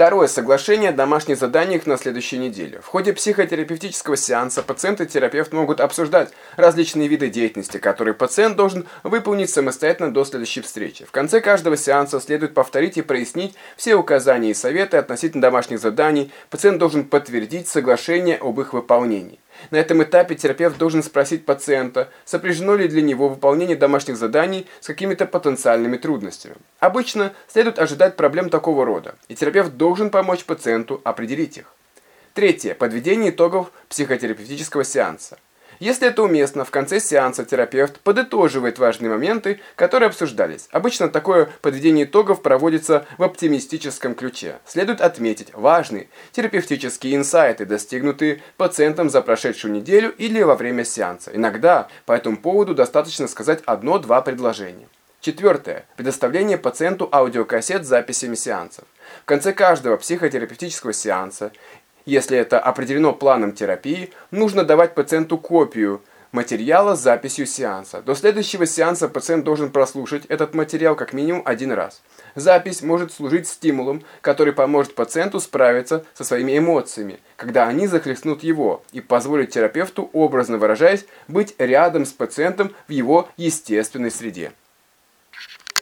Второе. Соглашение о домашних заданиях на следующую неделю. В ходе психотерапевтического сеанса пациент и терапевт могут обсуждать различные виды деятельности, которые пациент должен выполнить самостоятельно до следующей встречи. В конце каждого сеанса следует повторить и прояснить все указания и советы относительно домашних заданий. Пациент должен подтвердить соглашение об их выполнении. На этом этапе терапевт должен спросить пациента, сопряжено ли для него выполнение домашних заданий с какими-то потенциальными трудностями. Обычно следует ожидать проблем такого рода, и терапевт должен помочь пациенту определить их. Третье. Подведение итогов психотерапевтического сеанса. Если это уместно, в конце сеанса терапевт подытоживает важные моменты, которые обсуждались. Обычно такое подведение итогов проводится в оптимистическом ключе. Следует отметить важные терапевтические инсайты, достигнутые пациентом за прошедшую неделю или во время сеанса. Иногда по этому поводу достаточно сказать одно-два предложения. Четвертое. Предоставление пациенту аудиокассет с записями сеансов. В конце каждого психотерапевтического сеанса если это определено планом терапии, нужно давать пациенту копию материала с записью сеанса. До следующего сеанса пациент должен прослушать этот материал как минимум один раз. Запись может служить стимулом, который поможет пациенту справиться со своими эмоциями, когда они захлестнут его, и позволит терапевту, образно выражаясь, быть рядом с пациентом в его естественной среде.